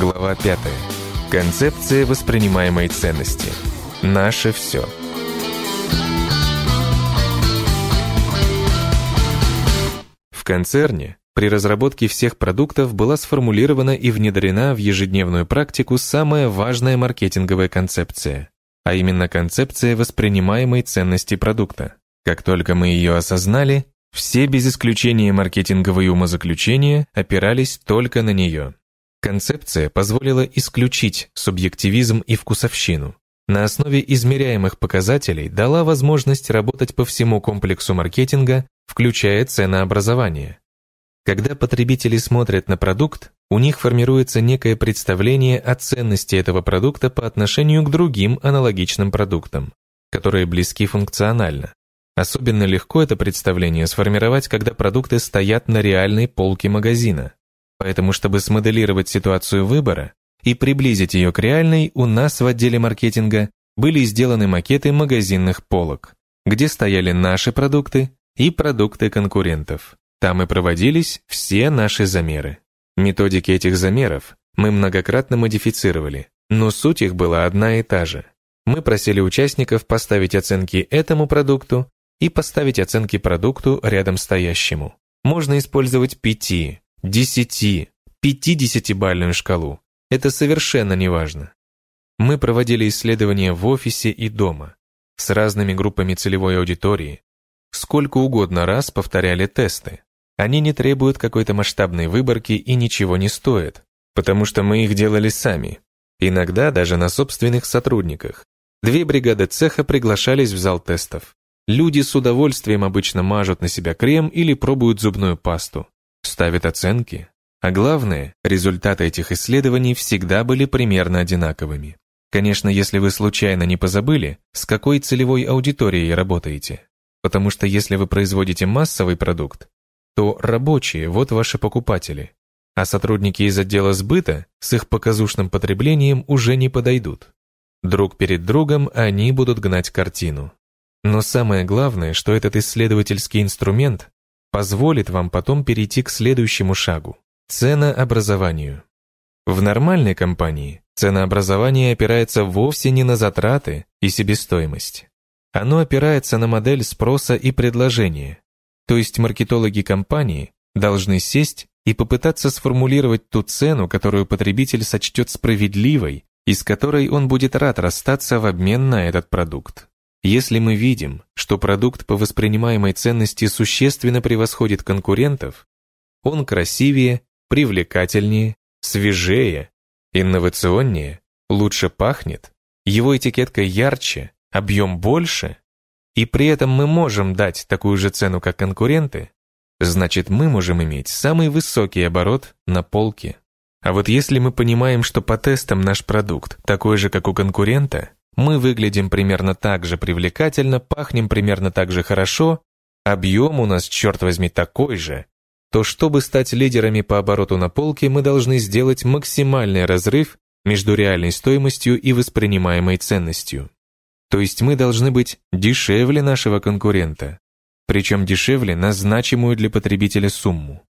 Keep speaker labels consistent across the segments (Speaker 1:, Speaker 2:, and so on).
Speaker 1: Глава 5. Концепция воспринимаемой ценности. Наше все. В концерне при разработке всех продуктов была сформулирована и внедрена в ежедневную практику самая важная маркетинговая концепция, а именно концепция воспринимаемой ценности продукта. Как только мы ее осознали, все без исключения маркетинговые умозаключения опирались только на нее. Концепция позволила исключить субъективизм и вкусовщину. На основе измеряемых показателей дала возможность работать по всему комплексу маркетинга, включая ценообразование. Когда потребители смотрят на продукт, у них формируется некое представление о ценности этого продукта по отношению к другим аналогичным продуктам, которые близки функционально. Особенно легко это представление сформировать, когда продукты стоят на реальной полке магазина. Поэтому, чтобы смоделировать ситуацию выбора и приблизить ее к реальной, у нас в отделе маркетинга были сделаны макеты магазинных полок, где стояли наши продукты и продукты конкурентов. Там и проводились все наши замеры. Методики этих замеров мы многократно модифицировали, но суть их была одна и та же. Мы просили участников поставить оценки этому продукту и поставить оценки продукту рядом стоящему. Можно использовать 5, 10, 50-бальную шкалу. Это совершенно не важно. Мы проводили исследования в офисе и дома, с разными группами целевой аудитории, сколько угодно раз повторяли тесты. Они не требуют какой-то масштабной выборки и ничего не стоят, потому что мы их делали сами, иногда даже на собственных сотрудниках. Две бригады цеха приглашались в зал тестов. Люди с удовольствием обычно мажут на себя крем или пробуют зубную пасту, ставят оценки. А главное, результаты этих исследований всегда были примерно одинаковыми. Конечно, если вы случайно не позабыли, с какой целевой аудиторией работаете. Потому что если вы производите массовый продукт, то рабочие – вот ваши покупатели, а сотрудники из отдела сбыта с их показушным потреблением уже не подойдут. Друг перед другом они будут гнать картину. Но самое главное, что этот исследовательский инструмент позволит вам потом перейти к следующему шагу – ценообразованию. В нормальной компании ценообразование опирается вовсе не на затраты и себестоимость. Оно опирается на модель спроса и предложения. То есть маркетологи компании должны сесть и попытаться сформулировать ту цену, которую потребитель сочтет справедливой и с которой он будет рад расстаться в обмен на этот продукт. Если мы видим, что продукт по воспринимаемой ценности существенно превосходит конкурентов, он красивее, привлекательнее, свежее, инновационнее, лучше пахнет, его этикетка ярче, объем больше, и при этом мы можем дать такую же цену, как конкуренты, значит мы можем иметь самый высокий оборот на полке. А вот если мы понимаем, что по тестам наш продукт такой же, как у конкурента, мы выглядим примерно так же привлекательно, пахнем примерно так же хорошо, объем у нас, черт возьми, такой же, то чтобы стать лидерами по обороту на полке, мы должны сделать максимальный разрыв между реальной стоимостью и воспринимаемой ценностью. То есть мы должны быть дешевле нашего конкурента, причем дешевле на значимую для потребителя сумму.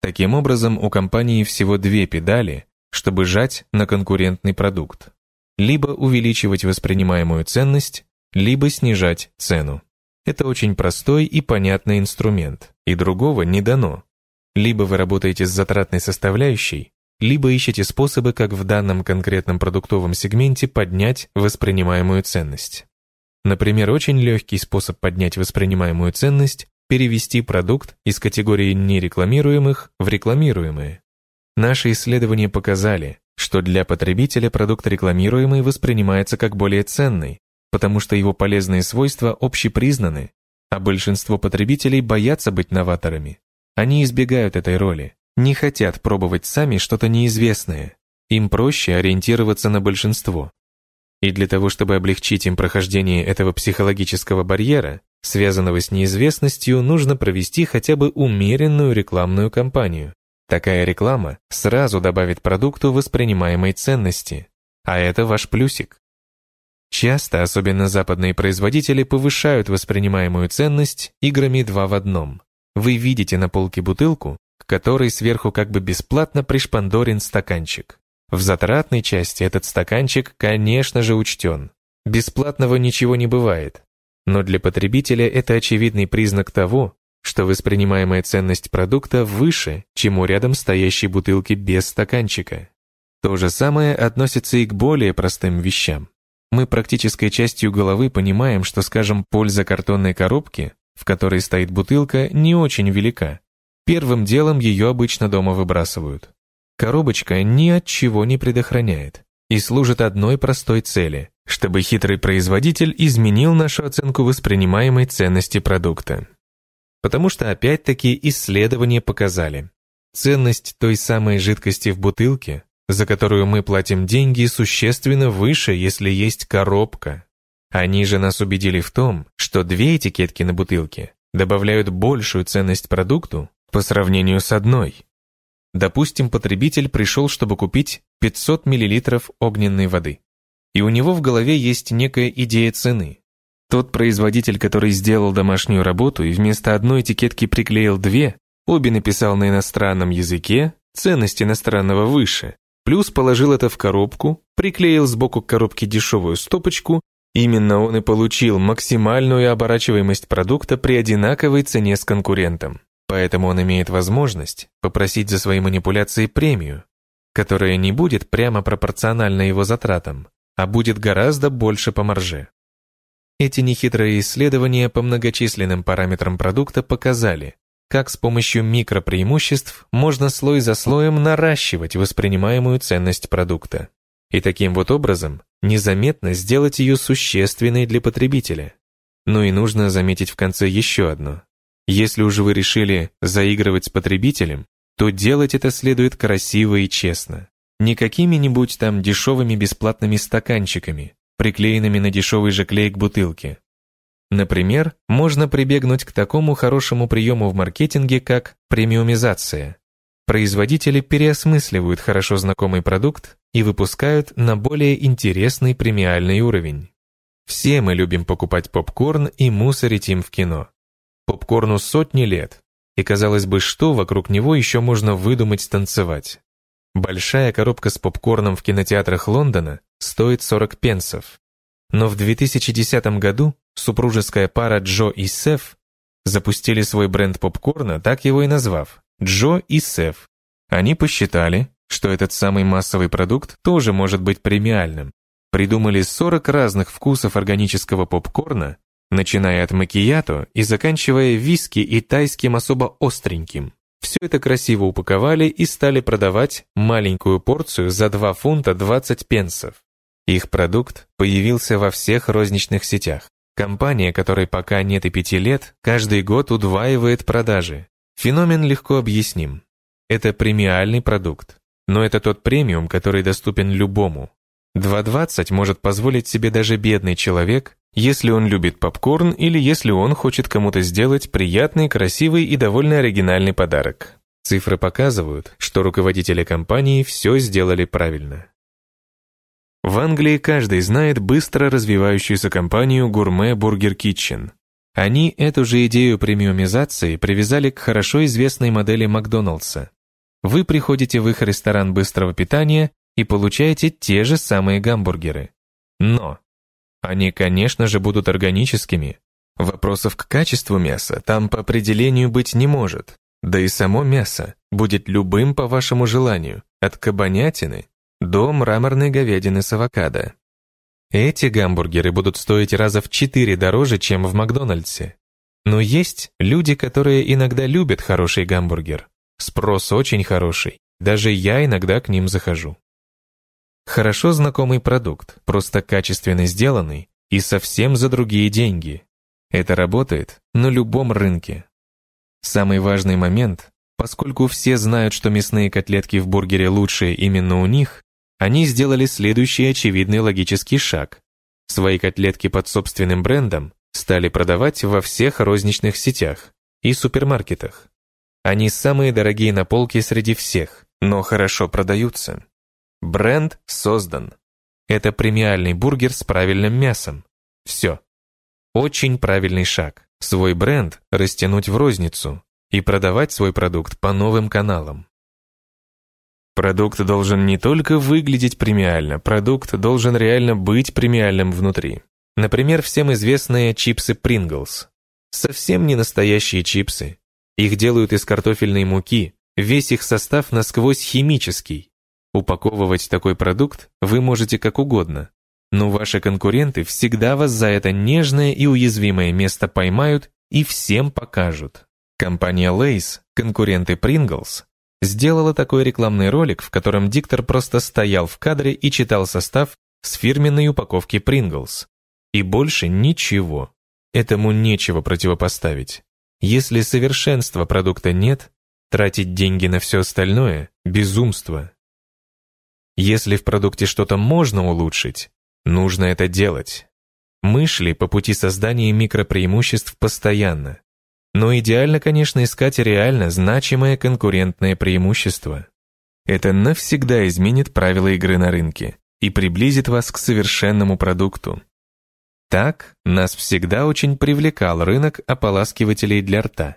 Speaker 1: Таким образом, у компании всего две педали, чтобы жать на конкурентный продукт либо увеличивать воспринимаемую ценность, либо снижать цену. Это очень простой и понятный инструмент, и другого не дано. Либо вы работаете с затратной составляющей, либо ищете способы, как в данном конкретном продуктовом сегменте поднять воспринимаемую ценность. Например, очень легкий способ поднять воспринимаемую ценность – перевести продукт из категории нерекламируемых в рекламируемые. Наши исследования показали, что для потребителя продукт рекламируемый воспринимается как более ценный, потому что его полезные свойства общепризнаны, а большинство потребителей боятся быть новаторами. Они избегают этой роли, не хотят пробовать сами что-то неизвестное, им проще ориентироваться на большинство. И для того, чтобы облегчить им прохождение этого психологического барьера, связанного с неизвестностью, нужно провести хотя бы умеренную рекламную кампанию. Такая реклама сразу добавит продукту воспринимаемой ценности, а это ваш плюсик. Часто, особенно западные производители, повышают воспринимаемую ценность играми два в одном. Вы видите на полке бутылку, к которой сверху как бы бесплатно пришпандорен стаканчик. В затратной части этот стаканчик, конечно же, учтен. Бесплатного ничего не бывает. Но для потребителя это очевидный признак того, что воспринимаемая ценность продукта выше, чем у рядом стоящей бутылки без стаканчика. То же самое относится и к более простым вещам. Мы практической частью головы понимаем, что, скажем, польза картонной коробки, в которой стоит бутылка, не очень велика. Первым делом ее обычно дома выбрасывают. Коробочка ни от чего не предохраняет и служит одной простой цели, чтобы хитрый производитель изменил нашу оценку воспринимаемой ценности продукта. Потому что опять-таки исследования показали, ценность той самой жидкости в бутылке, за которую мы платим деньги, существенно выше, если есть коробка. Они же нас убедили в том, что две этикетки на бутылке добавляют большую ценность продукту по сравнению с одной. Допустим, потребитель пришел, чтобы купить 500 мл огненной воды. И у него в голове есть некая идея цены. Тот производитель, который сделал домашнюю работу и вместо одной этикетки приклеил две, обе написал на иностранном языке, ценность иностранного выше, плюс положил это в коробку, приклеил сбоку к коробке дешевую стопочку, именно он и получил максимальную оборачиваемость продукта при одинаковой цене с конкурентом. Поэтому он имеет возможность попросить за свои манипуляции премию, которая не будет прямо пропорциональна его затратам, а будет гораздо больше по марже. Эти нехитрые исследования по многочисленным параметрам продукта показали, как с помощью микропреимуществ можно слой за слоем наращивать воспринимаемую ценность продукта. И таким вот образом незаметно сделать ее существенной для потребителя. Ну и нужно заметить в конце еще одно. Если уже вы решили заигрывать с потребителем, то делать это следует красиво и честно. Не какими-нибудь там дешевыми бесплатными стаканчиками, приклеенными на дешевый же клей к бутылке. Например, можно прибегнуть к такому хорошему приему в маркетинге, как премиумизация. Производители переосмысливают хорошо знакомый продукт и выпускают на более интересный премиальный уровень. Все мы любим покупать попкорн и мусорить им в кино. Попкорну сотни лет, и казалось бы, что вокруг него еще можно выдумать танцевать. Большая коробка с попкорном в кинотеатрах Лондона стоит 40 пенсов. Но в 2010 году супружеская пара Джо и Сеф запустили свой бренд попкорна, так его и назвав – Джо и Сеф. Они посчитали, что этот самый массовый продукт тоже может быть премиальным. Придумали 40 разных вкусов органического попкорна, начиная от макиято и заканчивая виски и тайским особо остреньким. Все это красиво упаковали и стали продавать маленькую порцию за 2 фунта 20 пенсов. Их продукт появился во всех розничных сетях. Компания, которой пока нет и пяти лет, каждый год удваивает продажи. Феномен легко объясним. Это премиальный продукт. Но это тот премиум, который доступен любому. 2.20 может позволить себе даже бедный человек, если он любит попкорн или если он хочет кому-то сделать приятный, красивый и довольно оригинальный подарок. Цифры показывают, что руководители компании все сделали правильно. В Англии каждый знает быстро развивающуюся компанию Gourmet Burger Kitchen. Они эту же идею премиумизации привязали к хорошо известной модели Макдоналдса. Вы приходите в их ресторан быстрого питания и получаете те же самые гамбургеры. Но они, конечно же, будут органическими. Вопросов к качеству мяса там по определению быть не может. Да и само мясо будет любым по вашему желанию, от кабанятины до мраморной говядины с авокадо. Эти гамбургеры будут стоить раза в четыре дороже, чем в Макдональдсе. Но есть люди, которые иногда любят хороший гамбургер. Спрос очень хороший. Даже я иногда к ним захожу. Хорошо знакомый продукт, просто качественно сделанный и совсем за другие деньги. Это работает на любом рынке. Самый важный момент, поскольку все знают, что мясные котлетки в бургере лучшие именно у них, они сделали следующий очевидный логический шаг. Свои котлетки под собственным брендом стали продавать во всех розничных сетях и супермаркетах. Они самые дорогие на полке среди всех, но хорошо продаются. Бренд создан. Это премиальный бургер с правильным мясом. Все. Очень правильный шаг. Свой бренд растянуть в розницу и продавать свой продукт по новым каналам. Продукт должен не только выглядеть премиально, продукт должен реально быть премиальным внутри. Например, всем известные чипсы Pringles. Совсем не настоящие чипсы. Их делают из картофельной муки, весь их состав насквозь химический. Упаковывать такой продукт вы можете как угодно, но ваши конкуренты всегда вас за это нежное и уязвимое место поймают и всем покажут. Компания Lay's, конкуренты Pringles, сделала такой рекламный ролик, в котором диктор просто стоял в кадре и читал состав с фирменной упаковки Pringles. И больше ничего. Этому нечего противопоставить. Если совершенства продукта нет, тратить деньги на все остальное – безумство. Если в продукте что-то можно улучшить, нужно это делать. Мы шли по пути создания микропреимуществ постоянно. Но идеально, конечно, искать реально значимое конкурентное преимущество. Это навсегда изменит правила игры на рынке и приблизит вас к совершенному продукту. Так, нас всегда очень привлекал рынок ополаскивателей для рта.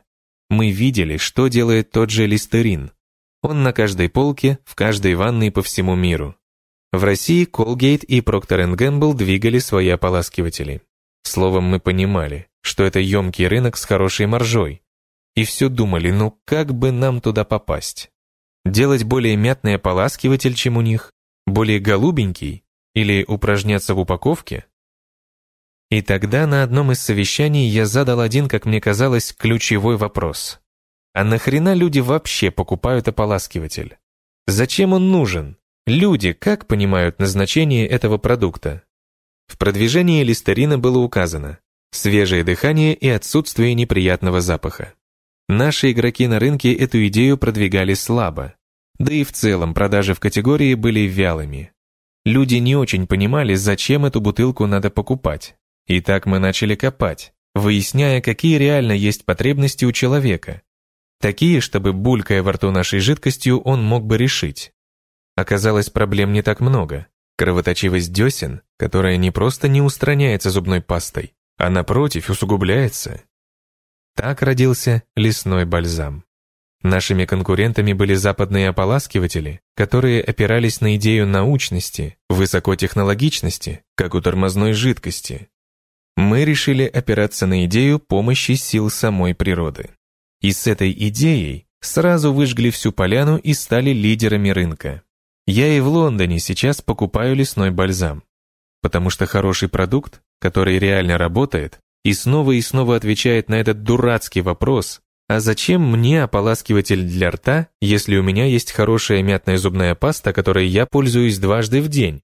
Speaker 1: Мы видели, что делает тот же листерин. Он на каждой полке, в каждой ванной по всему миру. В России Colgate и Procter Gamble двигали свои ополаскиватели. Словом, мы понимали, что это емкий рынок с хорошей маржой. И все думали, ну как бы нам туда попасть? Делать более мятный ополаскиватель, чем у них? Более голубенький? Или упражняться в упаковке? И тогда на одном из совещаний я задал один, как мне казалось, ключевой вопрос. А нахрена люди вообще покупают ополаскиватель? Зачем он нужен? Люди как понимают назначение этого продукта? В продвижении листерина было указано, свежее дыхание и отсутствие неприятного запаха. Наши игроки на рынке эту идею продвигали слабо, да и в целом продажи в категории были вялыми. Люди не очень понимали, зачем эту бутылку надо покупать. И так мы начали копать, выясняя, какие реально есть потребности у человека. Такие, чтобы, булькая во рту нашей жидкостью, он мог бы решить. Оказалось, проблем не так много. Кровоточивость десен, которая не просто не устраняется зубной пастой, а напротив усугубляется. Так родился лесной бальзам. Нашими конкурентами были западные ополаскиватели, которые опирались на идею научности, высокотехнологичности, как у тормозной жидкости. Мы решили опираться на идею помощи сил самой природы. И с этой идеей сразу выжгли всю поляну и стали лидерами рынка. Я и в Лондоне сейчас покупаю лесной бальзам, потому что хороший продукт который реально работает, и снова и снова отвечает на этот дурацкий вопрос, а зачем мне ополаскиватель для рта, если у меня есть хорошая мятная зубная паста, которой я пользуюсь дважды в день?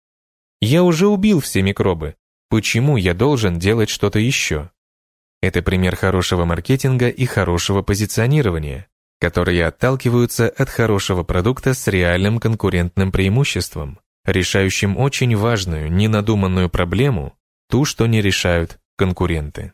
Speaker 1: Я уже убил все микробы. Почему я должен делать что-то еще? Это пример хорошего маркетинга и хорошего позиционирования, которые отталкиваются от хорошего продукта с реальным конкурентным преимуществом, решающим очень важную, ненадуманную проблему, ту, что не решают конкуренты.